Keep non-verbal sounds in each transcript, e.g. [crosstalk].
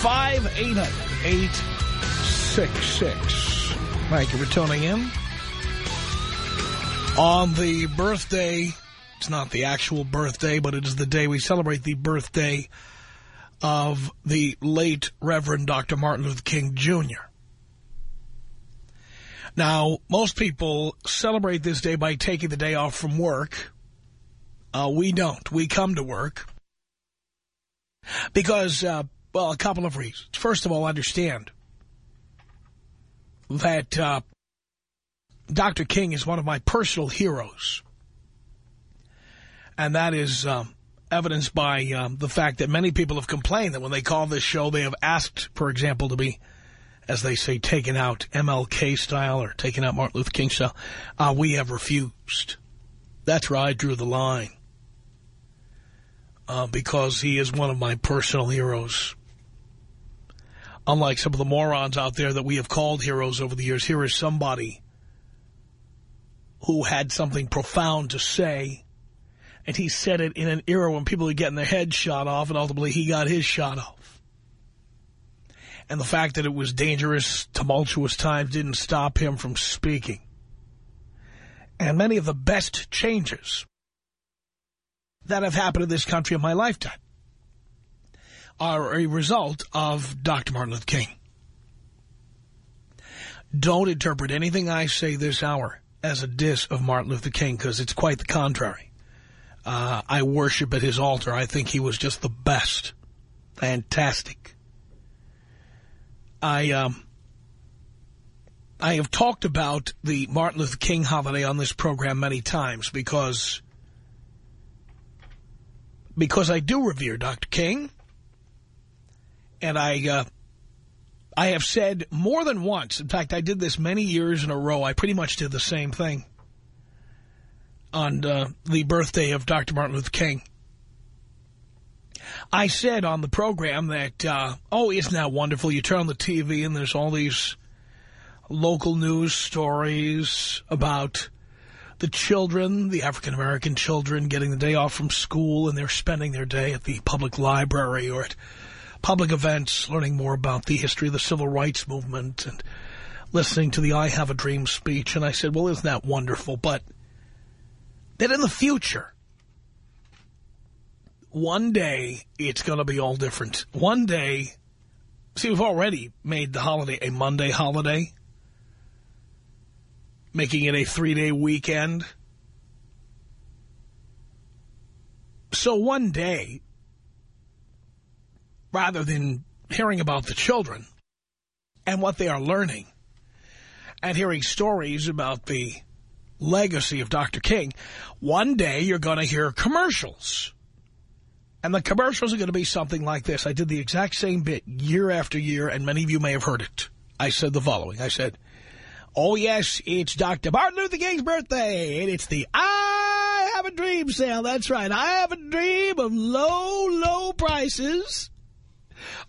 1-800-5800-866. Thank you for tuning in. On the birthday, it's not the actual birthday, but it is the day we celebrate the birthday of the late Reverend Dr. Martin Luther King Jr. Now, most people celebrate this day by taking the day off from work. Uh, we don't. We come to work. Because, uh, well, a couple of reasons. First of all, understand that uh, Dr. King is one of my personal heroes. And that is um, evidenced by um, the fact that many people have complained that when they call this show, they have asked, for example, to be, as they say, taken out MLK style or taken out Martin Luther King style. Uh, we have refused. That's where I drew the line. Uh, because he is one of my personal heroes. Unlike some of the morons out there that we have called heroes over the years, here is somebody who had something profound to say, and he said it in an era when people were getting their heads shot off, and ultimately he got his shot off. And the fact that it was dangerous, tumultuous times didn't stop him from speaking. And many of the best changes that have happened in this country in my lifetime are a result of Dr. Martin Luther King. Don't interpret anything I say this hour as a diss of Martin Luther King, because it's quite the contrary. Uh, I worship at his altar. I think he was just the best. Fantastic. I, um, I have talked about the Martin Luther King holiday on this program many times because, because I do revere Dr. King. And I, uh, I have said more than once, in fact, I did this many years in a row. I pretty much did the same thing on uh, the birthday of Dr. Martin Luther King. I said on the program that, uh, oh, isn't that wonderful? You turn on the TV and there's all these local news stories about the children, the African-American children, getting the day off from school and they're spending their day at the public library or at public events, learning more about the history of the civil rights movement and listening to the I Have a Dream speech. And I said, well, isn't that wonderful? But that in the future, one day it's going to be all different. One day, see, we've already made the holiday a Monday holiday, making it a three-day weekend. So one day, rather than hearing about the children and what they are learning and hearing stories about the legacy of Dr. King, one day you're going to hear commercials. And the commercials are going to be something like this. I did the exact same bit year after year, and many of you may have heard it. I said the following. I said, oh, yes, it's Dr. Martin Luther King's birthday, and it's the I Have a Dream sale. That's right. I have a dream of low, low prices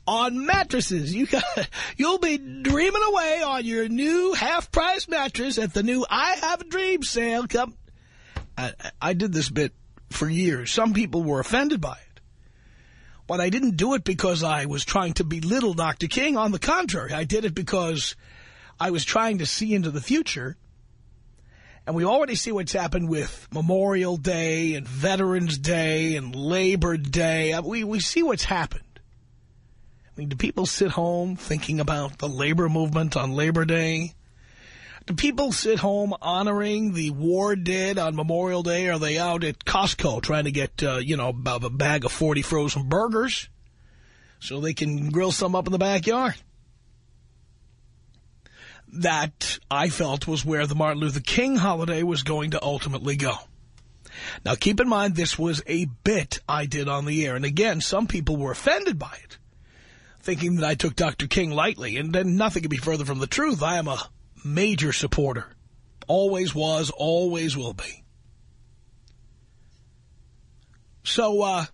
on mattresses. You got, [laughs] you'll be dreaming away on your new half-price mattress at the new I Have a Dream sale. Come, I, I did this bit for years. Some people were offended by it. But I didn't do it because I was trying to belittle Dr. King. On the contrary, I did it because I was trying to see into the future. And we already see what's happened with Memorial Day and Veterans Day and Labor Day. Uh, we, we see what's happened. Do people sit home thinking about the labor movement on Labor Day? Do people sit home honoring the war dead on Memorial Day? Are they out at Costco trying to get, uh, you know, a bag of 40 frozen burgers so they can grill some up in the backyard? That, I felt, was where the Martin Luther King holiday was going to ultimately go. Now, keep in mind, this was a bit I did on the air. And again, some people were offended by it, thinking that I took Dr. King lightly. And then nothing could be further from the truth. I am a major supporter. Always was, always will be. So, uh,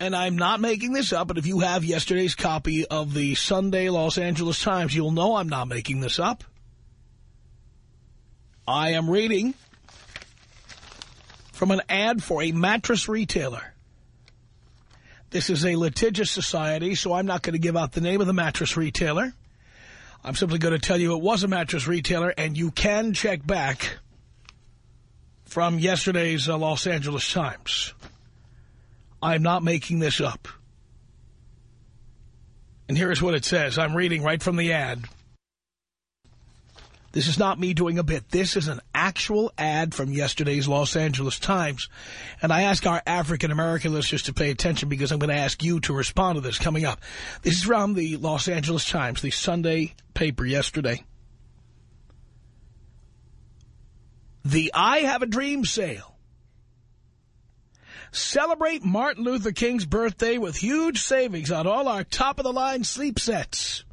and I'm not making this up, but if you have yesterday's copy of the Sunday Los Angeles Times, you'll know I'm not making this up. I am reading from an ad for a mattress retailer. This is a litigious society, so I'm not going to give out the name of the mattress retailer. I'm simply going to tell you it was a mattress retailer, and you can check back from yesterday's uh, Los Angeles Times. I'm not making this up. And here's what it says. I'm reading right from the ad. This is not me doing a bit. This is an actual ad from yesterday's Los Angeles Times. And I ask our African-American listeners to pay attention because I'm going to ask you to respond to this coming up. This is from the Los Angeles Times, the Sunday paper yesterday. The I Have a Dream sale. Celebrate Martin Luther King's birthday with huge savings on all our top-of-the-line sleep sets.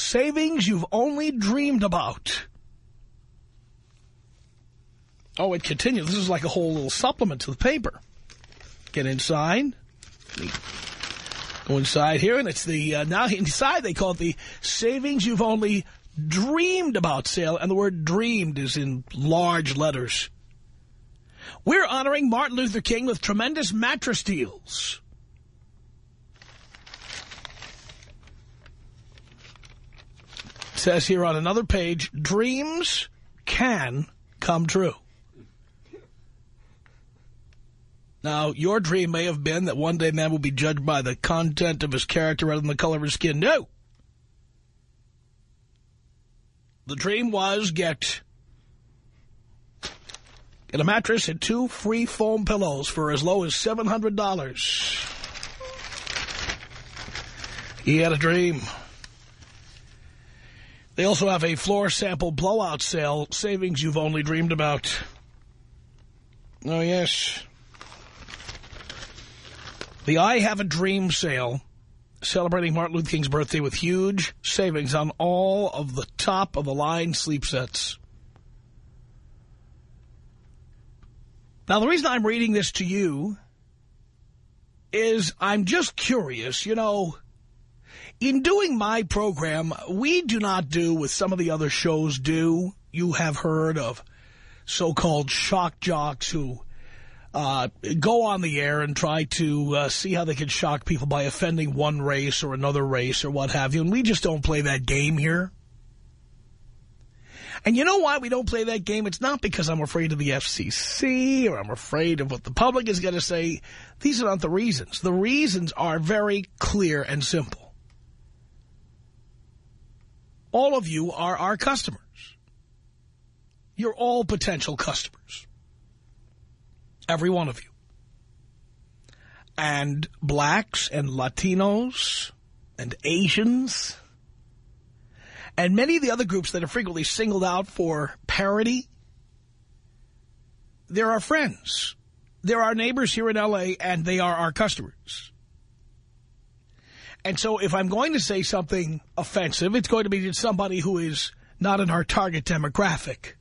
Savings you've only dreamed about. Oh, it continues. This is like a whole little supplement to the paper. Get inside. Go inside here, and it's the, uh, now [laughs] inside they call it the savings you've only dreamed about sale, and the word dreamed is in large letters. We're honoring Martin Luther King with tremendous mattress deals. Says here on another page, dreams can come true. Now, your dream may have been that one day man will be judged by the content of his character rather than the color of his skin. No. The dream was get, get a mattress and two free foam pillows for as low as $700. He had a dream. They also have a floor sample blowout sale, savings you've only dreamed about. Oh, yes. The I Have a Dream sale, celebrating Martin Luther King's birthday with huge savings on all of the top-of-the-line sleep sets. Now, the reason I'm reading this to you is I'm just curious, you know in doing my program, we do not do what some of the other shows do. You have heard of so-called shock jocks who uh, go on the air and try to uh, see how they can shock people by offending one race or another race or what have you. And we just don't play that game here. And you know why we don't play that game? It's not because I'm afraid of the FCC or I'm afraid of what the public is going to say. These are not the reasons. The reasons are very clear and simple. All of you are our customers. You're all potential customers. Every one of you. And blacks and Latinos and Asians and many of the other groups that are frequently singled out for parity, they're our friends. They're our neighbors here in L.A., and they are our customers. And so if I'm going to say something offensive, it's going to be to somebody who is not in our target demographic,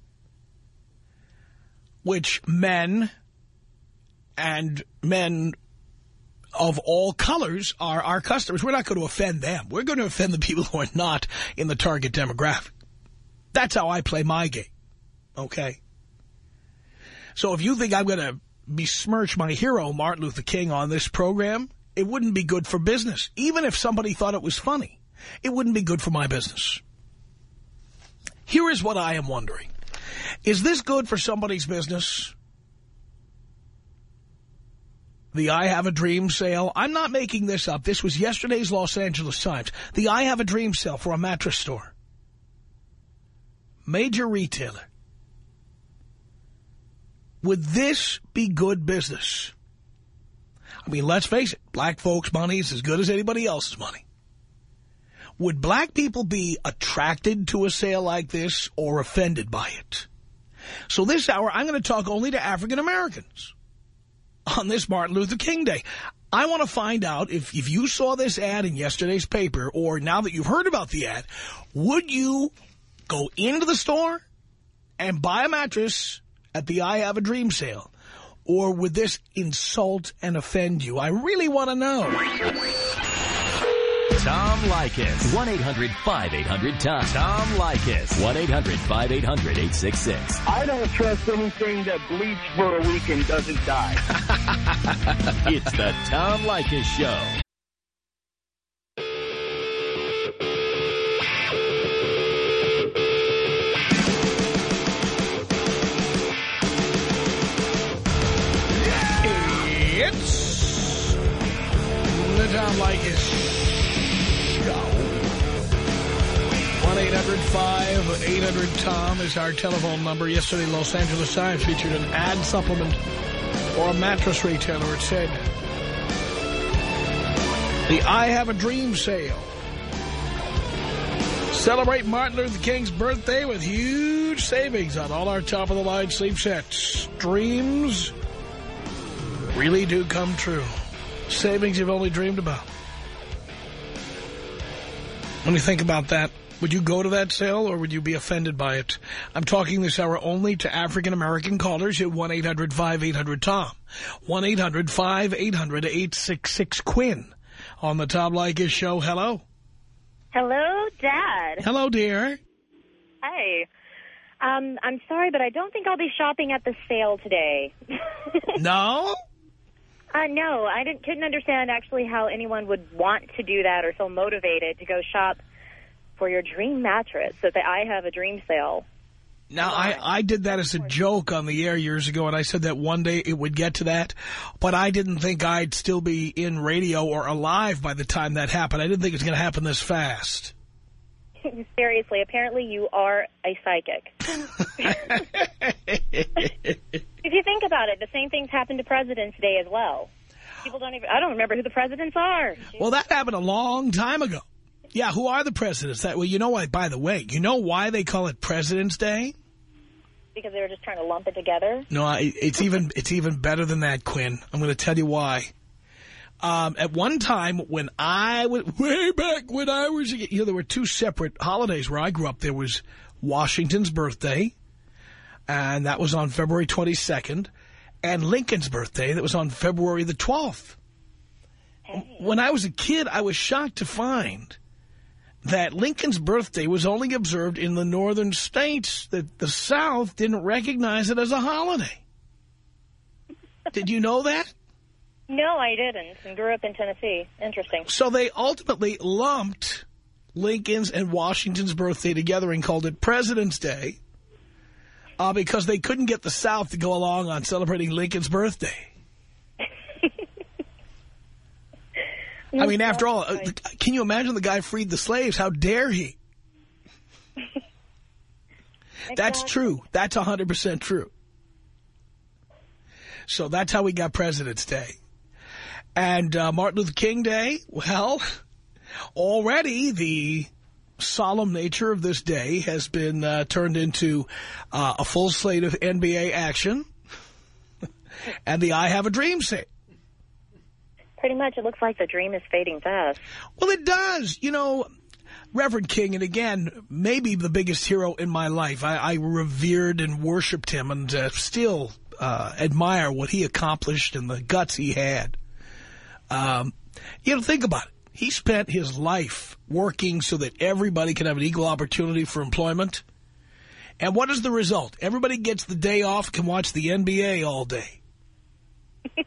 which men and men of all colors are our customers. We're not going to offend them. We're going to offend the people who are not in the target demographic. That's how I play my game, okay? So if you think I'm going to besmirch my hero, Martin Luther King, on this program, it wouldn't be good for business. Even if somebody thought it was funny, it wouldn't be good for my business. Here is what I am wondering. Is this good for somebody's business? the I Have a Dream sale. I'm not making this up. This was yesterday's Los Angeles Times. The I Have a Dream sale for a mattress store. Major retailer. Would this be good business? I mean, let's face it. Black folks' money is as good as anybody else's money. Would black people be attracted to a sale like this or offended by it? So this hour, I'm going to talk only to African Americans on this Martin Luther King Day. I want to find out if, if you saw this ad in yesterday's paper or now that you've heard about the ad, would you go into the store and buy a mattress at the I Have a Dream sale? Or would this insult and offend you? I really want to know. Tom Leykis. 1-800-5800-TOM. Tom Leykis. 1-800-5800-866. I don't trust anything that bleeds for a week and doesn't die. [laughs] it's the Tom Leykis Show. It's the Tom Leykis Show. 1-800-5800-TOM is our telephone number. Yesterday, Los Angeles Times featured an ad supplement for a mattress retailer. It said, the I Have a Dream sale. Celebrate Martin Luther King's birthday with huge savings on all our top-of-the-line sleep sets. Dreams really do come true. Savings you've only dreamed about. When you think about that, would you go to that sale or would you be offended by it? I'm talking this hour only to African-American callers at 1-800-5800-TOM. 1-800-5800-866-Quinn. On the Tom Leykis Show, hello. Hello, Dad. Hello, dear. Hi. Um, I'm sorry, but I don't think I'll be shopping at the sale today. [laughs] No? Uh, no, I didn't, couldn't understand actually how anyone would want to do that or feel motivated to go shop for your dream mattress so that I Have a Dream sale. Now, I, I did that as a joke on the air years ago, and I said that one day it would get to that, but I didn't think I'd still be in radio or alive by the time that happened. I didn't think it was going to happen this fast. [laughs] Seriously, apparently you are a psychic. [laughs] if you think about it, the same things happen to President's Day as well. People don't even, I don't remember who the presidents are. Well, that happened a long time ago. Yeah, who are the presidents? That Well, you know why, by the way, you know why they call it President's Day? Because they were just trying to lump it together. No, I, it's even it's even better than that, Quinn. I'm going to tell you why. Um, at one time, when I was, way back when I was, you know, there were two separate holidays where I grew up. There was Washington's birthday, and that was on February 22nd, and Lincoln's birthday, that was on February the 12th. When I was a kid, I was shocked to find that Lincoln's birthday was only observed in the northern states, that the South didn't recognize it as a holiday. Did you know that? No, I didn't, and grew up in Tennessee. Interesting. So they ultimately lumped Lincoln's and Washington's birthday together and called it President's Day uh, because they couldn't get the South to go along on celebrating Lincoln's birthday. I mean, after all, uh, can you imagine the guy freed the slaves? How dare he? [laughs] That's true. That's 100% true. So that's how we got President's Day. And uh, Martin Luther King Day, well, already the solemn nature of this day has been uh, turned into uh, a full slate of NBA action [laughs] and the I Have a Dream sale. Pretty much, it looks like the dream is fading fast. Well, it does. You know, Reverend King, and again, maybe the biggest hero in my life. I, I revered and worshipped him and uh, still uh, admire what he accomplished and the guts he had. Um, you know, think about it. He spent his life working so that everybody can have an equal opportunity for employment. And what is the result? Everybody gets the day off, can watch the NBA all day. [laughs]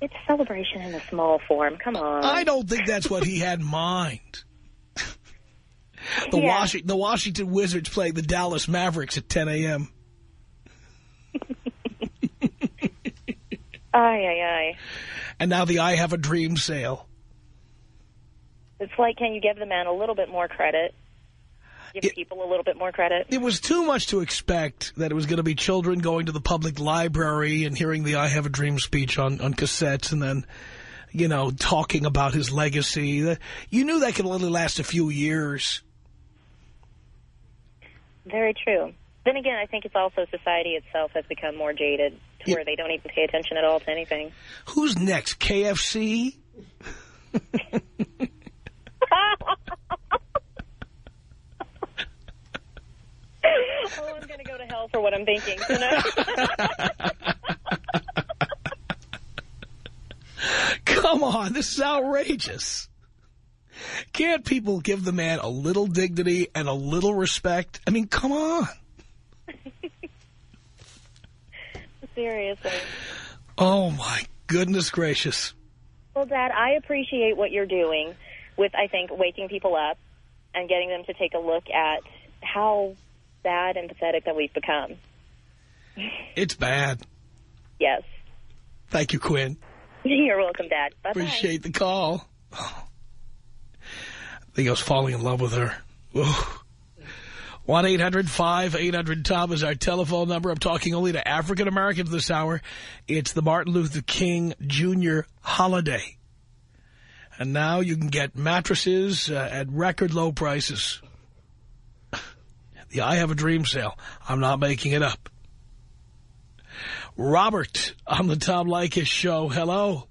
It's celebration in a small form. Come on. I don't think that's what he had in mind. [laughs] The, Yeah. Washington, the Washington Wizards playing the Dallas Mavericks at 10 a.m. Aye, aye, aye. And now the I Have a Dream sale. It's like, can you give the man a little bit more credit? Give It- people a little bit more credit? It was too much to expect that it was going to be children going to the public library and hearing the I Have a Dream speech on, on cassettes and then, you know, talking about his legacy. You knew that could only last a few years. Very true. Then again, I think it's also society itself has become more jaded Yeah. where they don't even pay attention at all to anything. Who's next? KFC? [laughs] oh, I'm going to go to hell for what I'm thinking. You [laughs] know? Come on, this is outrageous. Can't people give the man a little dignity and a little respect? I mean, come on. Seriously. Oh, my goodness gracious. Well, Dad, I appreciate what you're doing with, I think, waking people up and getting them to take a look at how bad and pathetic that we've become. [laughs] It's bad. Yes. Thank you, Quinn. [laughs] You're welcome, Dad. Bye-bye. Appreciate the call. Oh. I think I was falling in love with her. 1-800-5800-TOM is our telephone number. I'm talking only to African Americans this hour. It's the Martin Luther King Jr. holiday. And now you can get mattresses uh, at record low prices. The I Have a Dream sale. I'm not making it up. Robert on the Tom Leykis show. Hello.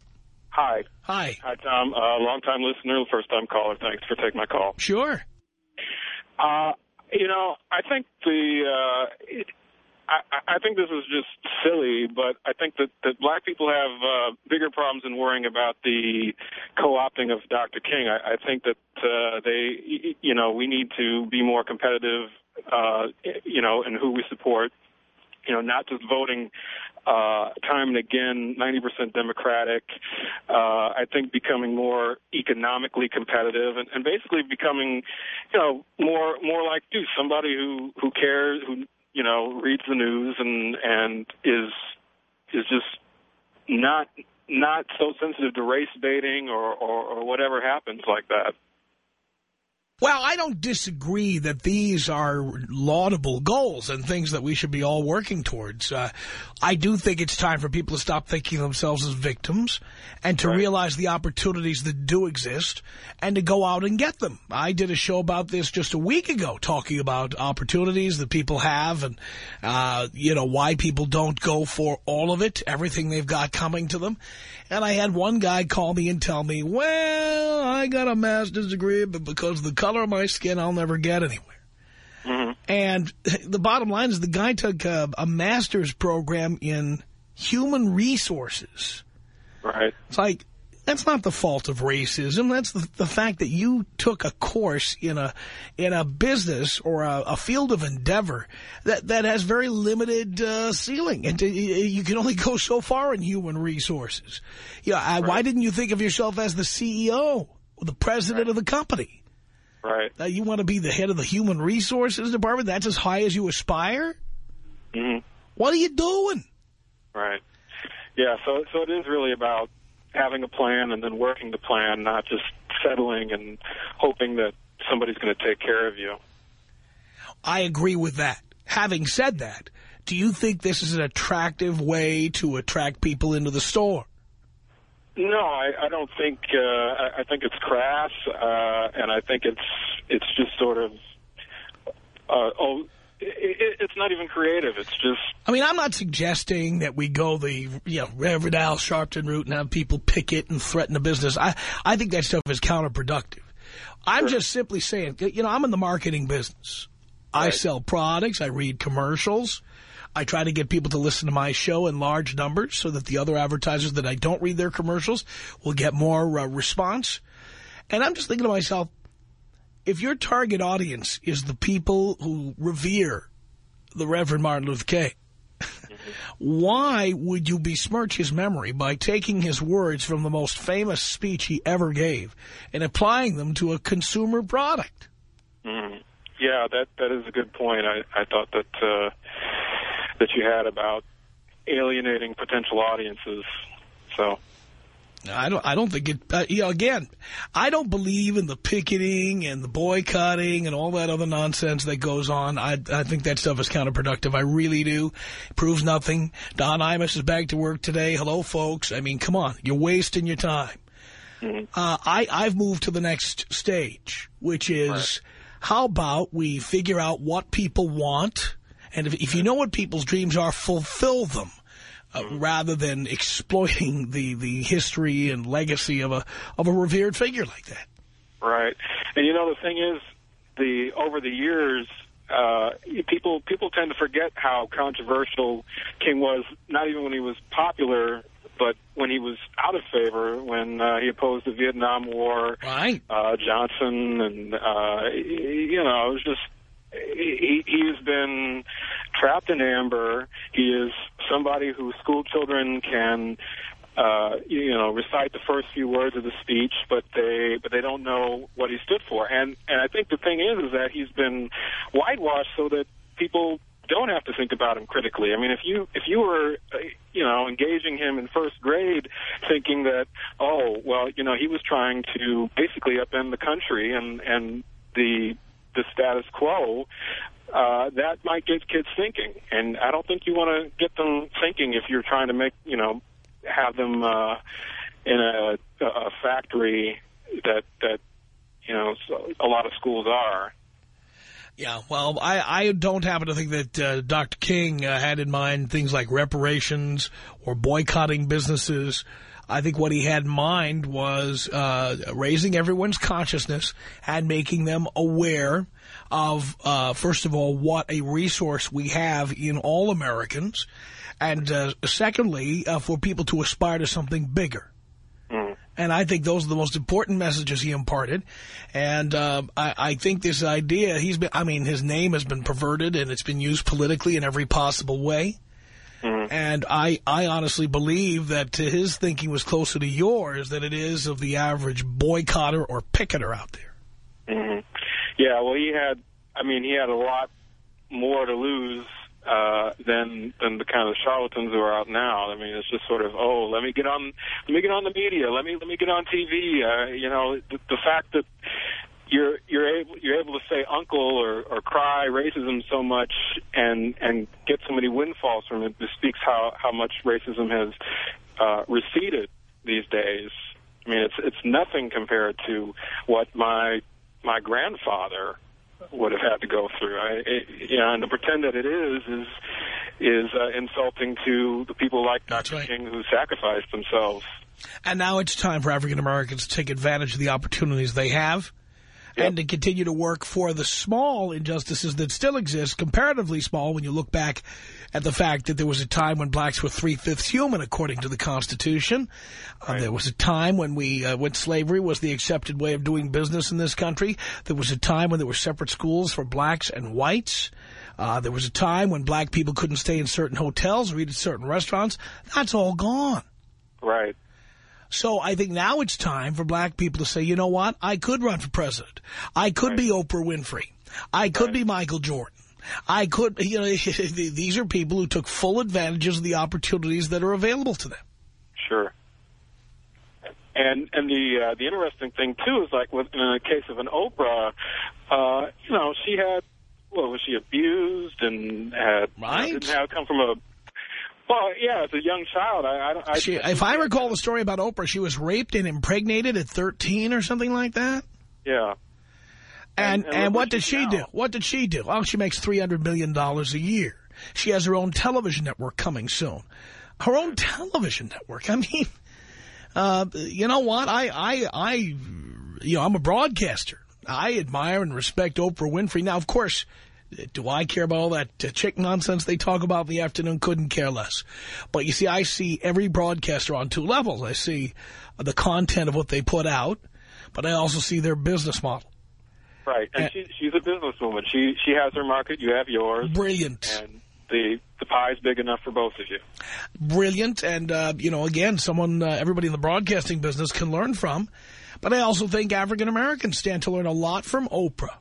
Hi. Hi. Hi, Tom. Uh, long-time listener, first-time caller. Thanks for taking my call. Sure. Uh, you know, I think the uh, it, I, I think this is just silly, but I think that, that black people have uh, bigger problems than worrying about the co-opting of Dr. King. I, I think that uh, they, you know, we need to be more competitive, uh, you know, in who we support. You know, not just voting uh, time and again, 90% Democratic. Uh, I think becoming more economically competitive and, and basically becoming, you know, more more like do somebody who who cares, who you know reads the news and and is is just not not so sensitive to race baiting or, or, or whatever happens like that. Well, I don't disagree that these are laudable goals and things that we should be all working towards. Uh, I do think it's time for people to stop thinking of themselves as victims and to Right. realize the opportunities that do exist and to go out and get them. I did a show about this just a week ago talking about opportunities that people have and, uh, you know, why people don't go for all of it, everything they've got coming to them. And I had one guy call me and tell me, well, I got a master's degree, but because of the color of my skin, I'll never get anywhere. Mm-hmm. And the bottom line is the guy took a, a master's program in human resources. Right. It's like, that's not the fault of racism. That's the, the fact that you took a course in a in a business or a, a field of endeavor that, that has very limited uh, ceiling. And to, you can only go so far in human resources. Yeah, I Why didn't you think of yourself as the CEO or the president of the company? Right. Uh, you want to be the head of the human resources department? That's as high as you aspire? hmm What are you doing? Right. Yeah. So so it is really about having a plan and then working the plan, not just settling and hoping that somebody's going to take care of you. I agree with that. Having said that, do you think this is an attractive way to attract people into the store? No, I, I don't think. Uh, I, I think it's crass, uh, and I think it's it's just sort of. Uh, oh, it, it, it's not even creative. It's just I mean, I'm not suggesting that we go the you know Reverend Al Sharpton route and have people picket and threaten the business. I I think that stuff is counterproductive. I'm just simply saying, you know, I'm in the marketing business. I sell products. I read commercials. I try to get people to listen to my show in large numbers so that the other advertisers that I don't read their commercials will get more uh, response. And I'm just thinking to myself, if your target audience is the people who revere the Reverend Martin Luther King, [laughs] why would you besmirch his memory by taking his words from the most famous speech he ever gave and applying them to a consumer product? mm, yeah, that that is a good point. I I thought that uh, that you had about alienating potential audiences So. I don't. I don't think it. Uh, you know, again, I don't believe in the picketing and the boycotting and all that other nonsense that goes on. I I think that stuff is counterproductive. I really do. It proves nothing. Don Imus is back to work today. Hello, folks. I mean, come on, you're wasting your time. Mm -hmm. uh, I I've moved to the next stage, which is right. how about we figure out what people want, and if, if you know what people's dreams are, fulfill them uh, rather than exploiting the the history and legacy of a of a revered figure like that. Right, and you know the thing is, the over the years, uh, people people tend to forget how controversial King was. Not even when he was popular, but when he was out of favor, when uh, he opposed the Vietnam War, right? Uh, Johnson, and uh, you know, it was just he, he's been trapped in amber. He is somebody who school children can, uh, you know, recite the first few words of the speech, but they but they don't know what he stood for. And and I think the thing is, is that he's been whitewashed so that people don't have to think about him critically. I mean, if you if you were, uh, you know, engaging him in first grade, thinking that, oh, well, you know, he was trying to basically upend the country and and the the status quo, uh, that might get kids thinking. And I don't think you want to get them thinking if you're trying to make, you know, have them uh, in a, a factory that, that, you know, a lot of schools are. Yeah, well, I, I don't happen to think that uh, Dr. King uh, had in mind things like reparations or boycotting businesses. I think what he had in mind was uh, raising everyone's consciousness and making them aware of, uh, first of all, what a resource we have in all Americans, and uh, secondly, uh, for people to aspire to something bigger. Mm. And I think those are the most important messages he imparted. And uh, I, I, think this idea, he's been, I mean, his name has been perverted and it's been used politically in every possible way. Mm. And I, I honestly believe that his thinking was closer to yours than it is of the average boycotter or picketer out there. Mm -hmm. Yeah, well, he had, I mean, he had a lot more to lose uh, than than the kind of charlatans who are out now. I mean, it's just sort of, oh, let me get on, let me get on the media, let me let me get on TV. Uh, you know, the, the fact that you're you're able you're able to say uncle or or cry racism so much and and get so many windfalls from it. This speaks how how much racism has uh, receded these days. I mean, it's it's nothing compared to what my my grandfather would have had to go through. I, it, you know, and to pretend that it is is is uh, insulting to the people like Dr. Right. King who sacrificed themselves. And now it's time for African Americans to take advantage of the opportunities they have yep. and to continue to work for the small injustices that still exist, comparatively small when you look back at the fact that there was a time when blacks were three-fifths human, according to the Constitution. Uh, right. Uh, there was a time when we uh, when slavery was the accepted way of doing business in this country. There was a time when there were separate schools for blacks and whites. Uh, there was a time when black people couldn't stay in certain hotels or eat at certain restaurants. That's all gone. Right. So I think now it's time for black people to say, you know what? I could run for president. I could right. be Oprah Winfrey. I could right. be Michael Jordan. I could, you know, [laughs] these are people who took full advantages of the opportunities that are available to them. Sure. And and the uh, the interesting thing too is like with, in the case of an Oprah, uh, you know, she had well, was she abused and had right. didn't have come from a well, yeah, as a young child, I, I, I she, if I recall the story about Oprah, she was raped and impregnated at 13 or something like that. Yeah. And and, and what did she now? do? What did she do? Oh, she makes $300 million a year. She has her own television network coming soon. Her own television network. [laughs] I mean, uh, you know what? I, I, I, you know, I'm a broadcaster. I admire and respect Oprah Winfrey. Now, of course, do I care about all that chick nonsense they talk about in the afternoon? Couldn't care less. But you see, I see every broadcaster on two levels. I see the content of what they put out, but I also see their business model. Right, and, and she, she's a businesswoman. She she has her market, you have yours. Brilliant. And the the pie's big enough for both of you. Brilliant, and uh, you know, again, someone uh, everybody in the broadcasting business can learn from. But I also think African Americans stand to learn a lot from Oprah.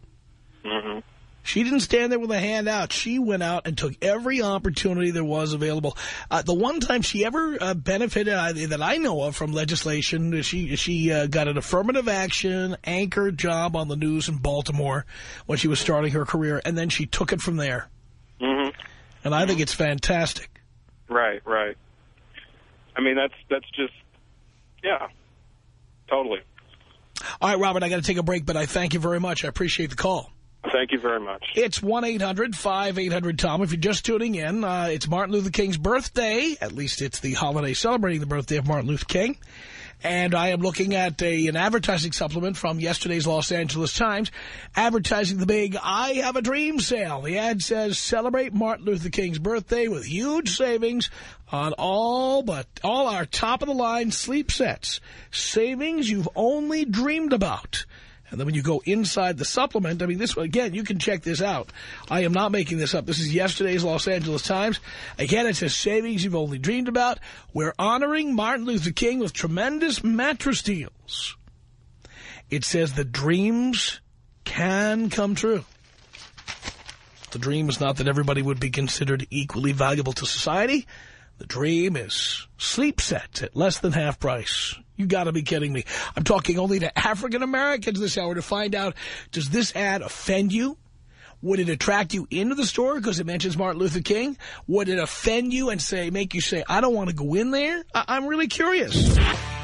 Mm -hmm. She didn't stand there with a hand out. She went out and took every opportunity there was available. Uh, the one time she ever uh, benefited uh, that I know of from legislation, she she uh, got an affirmative action anchor job on the news in Baltimore when she was starting her career, and then she took it from there. Mm -hmm. And I think it's fantastic. Right, right. I mean, that's that's just, yeah, totally. All right, Robert, I got to take a break, but I thank you very much. I appreciate the call. Thank you very much. It's 1-800-5800-TOM. If you're just tuning in, uh, it's Martin Luther King's birthday. At least it's the holiday celebrating the birthday of Martin Luther King. And I am looking at a, an advertising supplement from yesterday's Los Angeles Times advertising the big I Have a Dream sale. The ad says, celebrate Martin Luther King's birthday with huge savings on all but all our top-of-the-line sleep sets. Savings you've only dreamed about. And then when you go inside the supplement, I mean, this again, you can check this out. I am not making this up. This is yesterday's Los Angeles Times. Again, it says savings you've only dreamed about. We're honoring Martin Luther King with tremendous mattress deals. It says the dreams can come true. The dream is not that everybody would be considered equally valuable to society. The dream is sleep sets at less than half price. You got to be kidding me. I'm talking only to African Americans this hour to find out, does this ad offend you? Would it attract you into the store because it mentions Martin Luther King? Would it offend you and say, make you say, I don't want to go in there? I am really curious.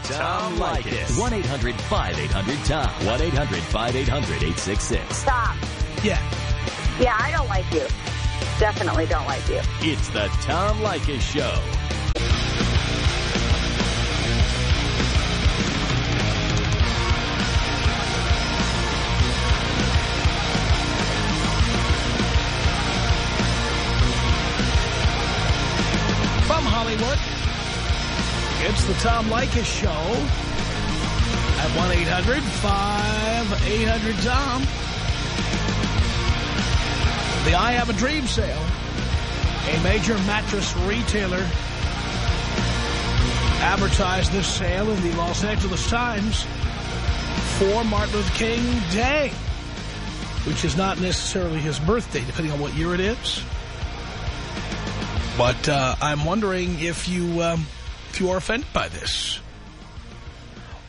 Tom Leykis. 1-800-5800-TOM. 1-800-5800-866. Stop. Yeah. Yeah, I don't like you. Definitely don't like you. It's the Tom Leykis Show. The Tom Leykis Show at 1-800-5800-TOM. The I Have a Dream sale. A major mattress retailer advertised this sale in the Los Angeles Times for Martin Luther King Day, which is not necessarily his birthday, depending on what year it is. But uh, I'm wondering if you um, if you are offended by this.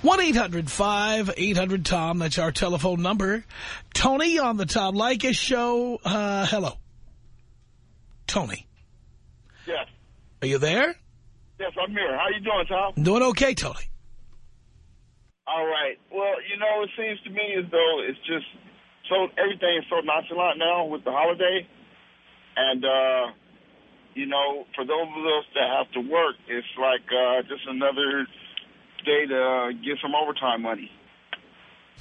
1-800-5800-TOM. That's our telephone number. Tony on the Tom Leykis show. Uh, hello. Tony. Yes. Are you there? Yes, I'm here. How you doing, Tom? I'm doing okay, Tony. All right. Well, you know, it seems to me as though it's just so everything is so nonchalant now with the holiday. And, uh, you know, for those of us that have to work, it's like uh, just another day to uh, get some overtime money.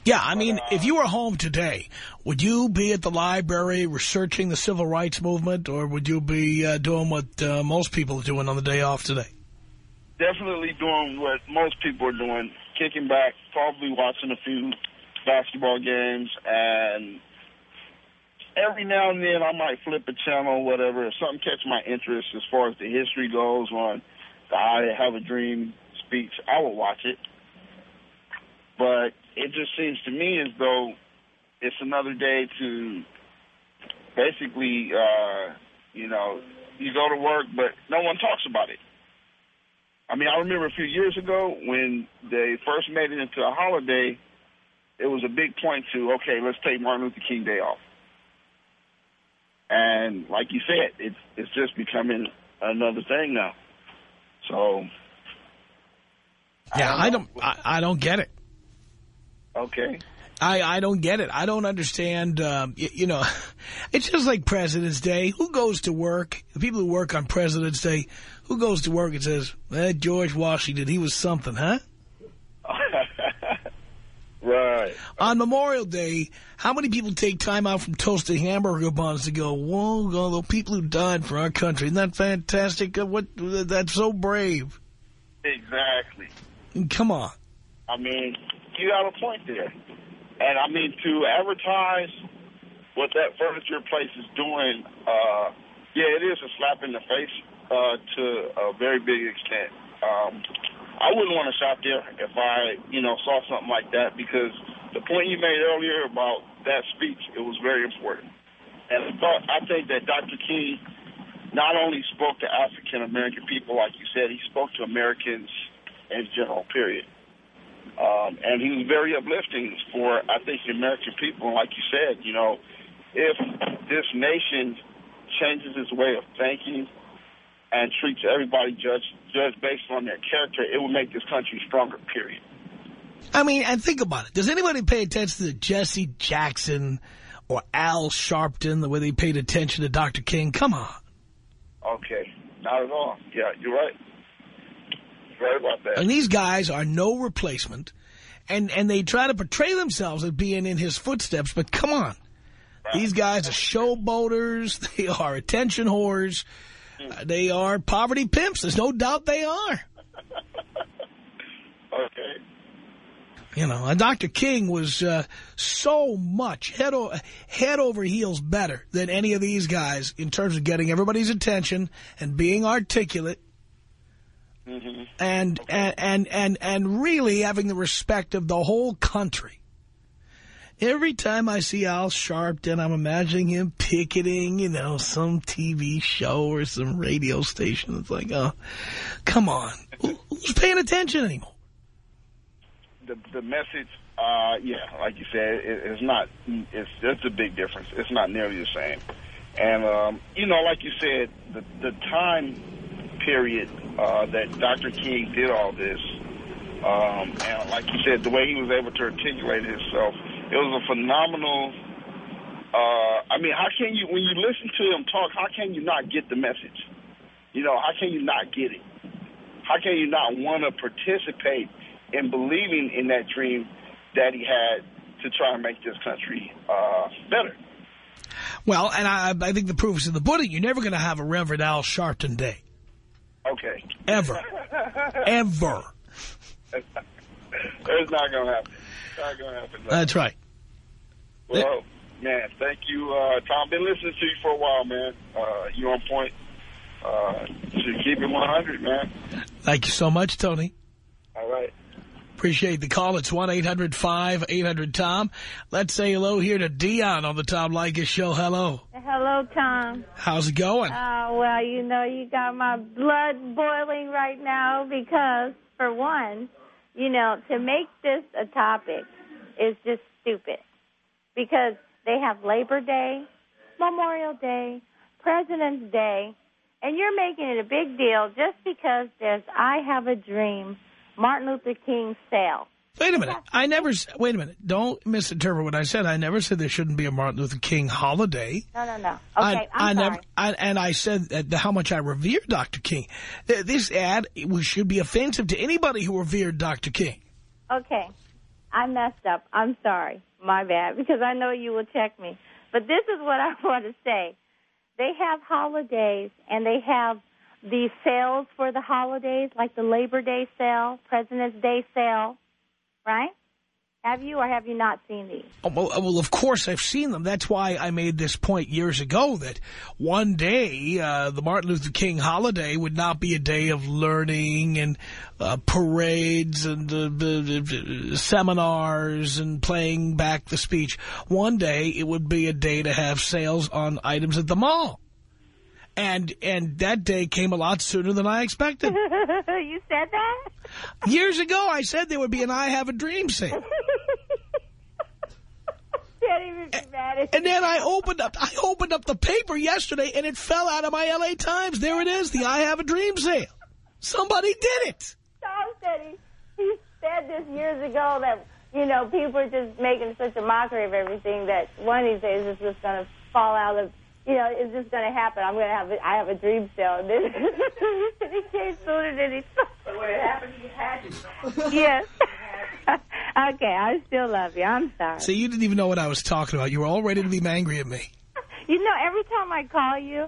Yeah, I mean, if you were home today, would you be at the library researching the civil rights movement, or would you be uh, doing what uh, most people are doing on the day off today? Definitely doing what most people are doing, kicking back, probably watching a few basketball games, and every now and then I might flip a channel whatever. If something catch my interest as far as the history goes on the I Have a Dream speech, I will watch it. But it just seems to me as though it's another day to basically, uh, you know, you go to work, but no one talks about it. I mean, I remember a few years ago when they first made it into a holiday, it was a big point to, okay, let's take Martin Luther King Day off. And like you said, it's it's just becoming another thing now. So yeah, I don't I, I don't get it. Okay. I, I don't get it. I don't understand. Um, you, you, know, [laughs] it's just like President's Day. Who goes to work? The people who work on President's Day, who goes to work and says, eh, George Washington, he was something, huh? Right. On Memorial Day, how many people take time out from toasting hamburger buns to go, whoa, all the people who died for our country. Isn't that fantastic? Uh, what? That's so brave. Exactly. Come on. I mean, you got a point there. And, I mean, to advertise what that furniture place is doing, uh, yeah, it is a slap in the face uh, to a very big extent. Um, I wouldn't want to shop there if I, you know, saw something like that because the point you made earlier about that speech, it was very important. And I I think that Dr. King not only spoke to African American people, like you said, he spoke to Americans in general. Period. Um, and he was very uplifting for I think the American people. Like you said, you know, if this nation changes its way of thinking and treats everybody judge judged based on their character, it will make this country stronger. Period. I mean, and think about it. Does anybody pay attention to Jesse Jackson or Al Sharpton the way they paid attention to Dr. King? Come on. Okay, not at all. Yeah, you're right. You're right about that. And these guys are no replacement, and, and they try to portray themselves as being in his footsteps, but come on. These guys are showboaters. [laughs] They are attention whores. Uh, they are poverty pimps. There's no doubt they are. [laughs] okay. You know, Dr. King was uh, so much head, head over heels better than any of these guys in terms of getting everybody's attention and being articulate Mm -hmm. and, okay. and, and, and, and really having the respect of the whole country. Every time I see Al Sharpton, I'm imagining him picketing, you know, some TV show or some radio station. It's like, oh, come on. Who's paying attention anymore? The, the message, uh, yeah, like you said, it, it's not, it's, it's a big difference. It's not nearly the same. And, um, you know, like you said, the, the time period uh, that Dr. King did all this, um, and like you said, the way he was able to articulate himself, it was a phenomenal. Uh, I mean, how can you, when you listen to him talk, how can you not get the message? You know, how can you not get it? How can you not want to participate in believing in that dream that he had to try and make this country uh, better? Well, and I, I think the proof is in the pudding. You're never going to have a Reverend Al Sharpton day. Okay. Ever. [laughs] Ever. it's not going to happen. It's not going to happen. No. That's right. Well, man, thank you, uh, Tom. Been listening to you for a while, man. Uh, you on point. Uh, should keep it 100, man. Thank you so much, Tony. All right. Appreciate the call. It's 1-800-5800-TOM. Let's say hello here to Dion on the Tom Leykis show. Hello. Hello, Tom. How's it going? Uh, well, you know, you got my blood boiling right now because, for one, you know, to make this a topic is just stupid because they have Labor Day, Memorial Day, President's Day, and you're making it a big deal just because there's I Have a Dream Martin Luther King sale. Wait a minute. I never, wait a minute. Don't misinterpret what I said. I never said there shouldn't be a Martin Luther King holiday. No, no, no. Okay, I, I'm I sorry. never, I, and I said that how much I revere Dr. King. This ad should be offensive to anybody who revered Dr. King. Okay. I messed up. I'm sorry. My bad. Because I know you will check me. But this is what I [laughs] want to say. They have holidays and they have the sales for the holidays, like the Labor Day sale, President's Day sale, right? Have you or have you not seen these? Oh, well, well, of course I've seen them. That's why I made this point years ago that one day uh, the Martin Luther King holiday would not be a day of learning and uh, parades and uh, seminars and playing back the speech. One day it would be a day to have sales on items at the mall. And and that day came a lot sooner than I expected. [laughs] you said that? Years ago, I said there would be an I Have a Dream sale. [laughs] Can't even be mad at And then I opened up I opened up the paper yesterday, and it fell out of my L.A. Times. There it is, the I Have a Dream sale. Somebody did it. Tom said he, he said this years ago that, you know, people are just making such a mockery of everything that one of these days it's just going to fall out of you know, it's just going to happen. I'm going to have, a, I have a dream cell. And then he came sooner than he thought. When it happened, you had it. [laughs] Yes. [laughs] okay, I still love you. I'm sorry. See, you didn't even know what I was talking about. You were all ready to be angry at me. [laughs] You know, every time I call you,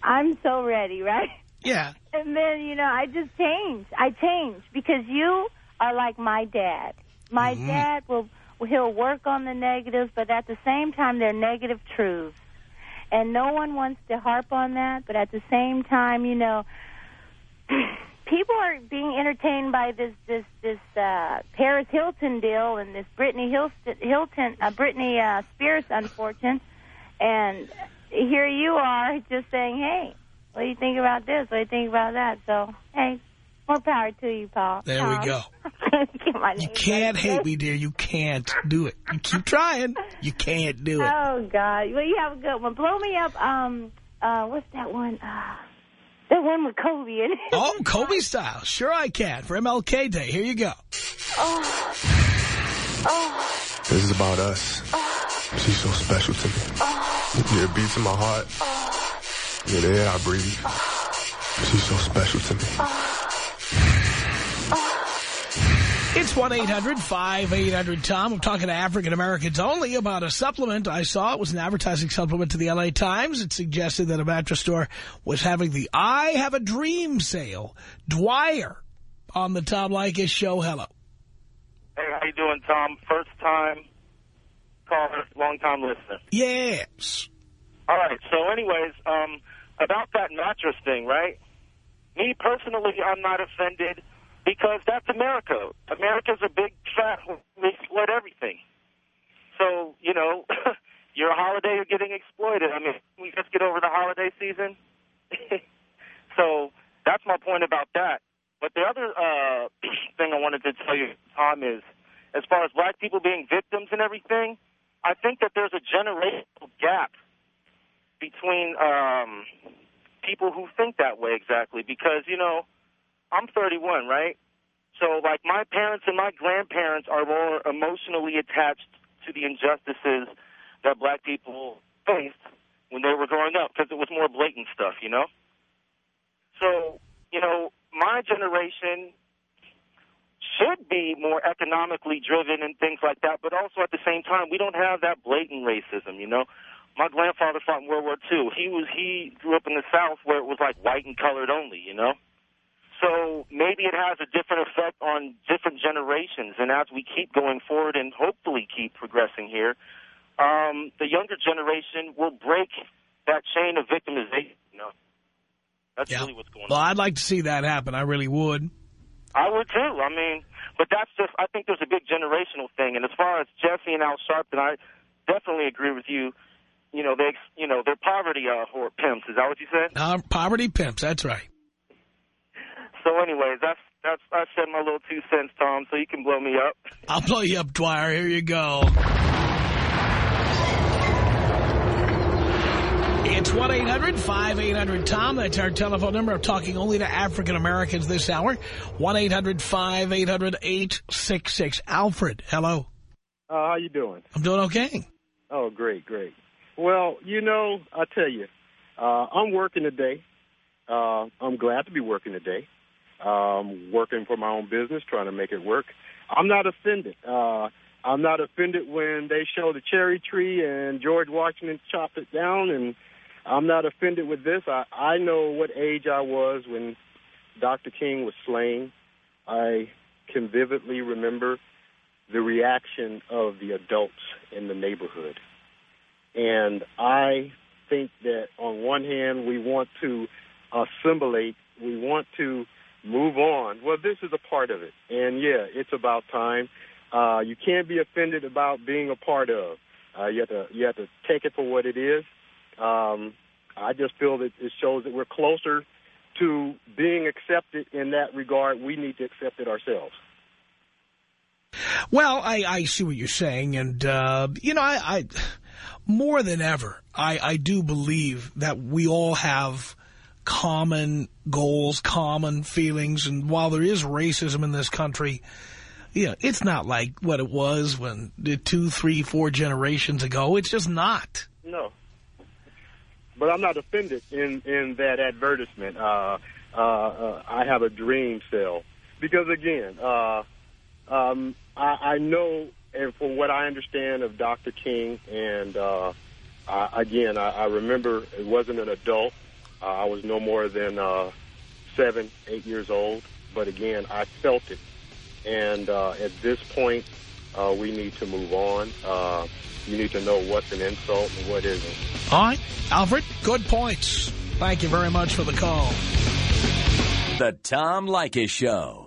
I'm so ready, right? Yeah. And then, you know, I just change. I change because you are like my dad. My Mhm. dad will, he'll work on the negatives, but at the same time, they're negative truths. And no one wants to harp on that, but at the same time, you know, [clears throat] people are being entertained by this this this uh, Paris Hilton deal and this Brittany Hilton, Hilton uh, Britney uh, Spears unfortunate, and here you are just saying, hey, what do you think about this? What do you think about that? So, hey, more power to you, Paul. There Tom. we go. [laughs] you You can't hate me, dear. You can't do it. You keep trying. You can't do it. Oh, God. Well, you have a good one. Blow me up. Um, uh, what's that one? Uh, that one with Kobe in it. Oh, Kobe style. Sure I can. For MLK Day. Here you go. Oh. Oh. This is about us. She's so special to me. Yeah, it beats in my heart. Yeah, the air I breathe. She's so special to me. It's 1-800-5800-TOM. I'm talking to African Americans only about a supplement I saw. It was an advertising supplement to the L.A. Times. It suggested that a mattress store was having the I Have a Dream sale. Dwyer on the Tom Leykis show. Hello. Hey, how you doing, Tom? First time caller, long time listener. Yes. All right. So, anyways, um, about that mattress thing, right? Me personally, I'm not offended because that's America. America's a big fat. They exploit everything. So, you know, [laughs] your holiday, you're getting exploited. I mean, we just get over the holiday season. [laughs] so that's my point about that. But the other uh, [clears throat] thing I wanted to tell you, Tom, is as far as black people being victims and everything, I think that there's a generational gap between um, people who think that way exactly. Because, you know, I'm 31, right? So, like, my parents and my grandparents are more emotionally attached to the injustices that black people faced when they were growing up because it was more blatant stuff, you know? So, you know, my generation should be more economically driven and things like that, but also at the same time, we don't have that blatant racism, you know? My grandfather fought in World War II. He was he grew up in the South where it was like white and colored only, you know? So maybe it has a different effect on different generations. And as we keep going forward and hopefully keep progressing here, um, the younger generation will break that chain of victimization. You know, that's Yeah. really what's going Well, on. Well, I'd like to see that happen. I really would. I would too. I mean, but that's just. I think there's a big generational thing. And as far as Jesse and Al Sharpton, I definitely agree with you. You know, they, you know, they're poverty uh, whore pimps. Is that what you said? Uh, poverty pimps. That's right. So, anyways, that's that's I said my little two cents, Tom. So you can blow me up. [laughs] I'll blow you up, Dwyer. Here you go. It's 1-800-5800-TOM. That's our telephone number. I'm talking only to African Americans this hour. 1-800-5800-866. Alfred, hello. Uh, how you doing? I'm doing okay. Oh, great, great. Well, you know, I tell you, uh, I'm working today. Uh, I'm glad to be working today. Um, working for my own business, trying to make it work. I'm not offended. Uh, I'm not offended when they show the cherry tree and George Washington chopped it down, and I'm not offended with this. I, I know what age I was when Dr. King was slain. I can vividly remember the reaction of the adults in the neighborhood. And I think that on one hand, we want to assimilate, we want to move on. Well, this is a part of it. And yeah, it's about time. Uh, you can't be offended about being a part of. Uh, you have to you have to take it for what it is. Um, I just feel that it shows that we're closer to being accepted in that regard. We need to accept it ourselves. Well, I, I see what you're saying, and, uh, you know, I, I more than ever, I, I do believe that we all have common goals, common feelings, and while there is racism in this country, you know, it's not like what it was when two, three, four generations ago. It's just not. No. But I'm not offended in, in that advertisement. Uh, uh, uh, I have a dream cell. Because, again, uh, um, I, I know, and from what I understand of Dr. King, and uh, I, again, I, I remember it wasn't an adult. Uh, I was no more than uh, seven, eight years old. But, again, I felt it. And uh, at this point, uh, we need to move on. Uh, you need to know what's an insult and what isn't. All right, Alfred, good points. Thank you very much for the call. The Tom Leykis Show.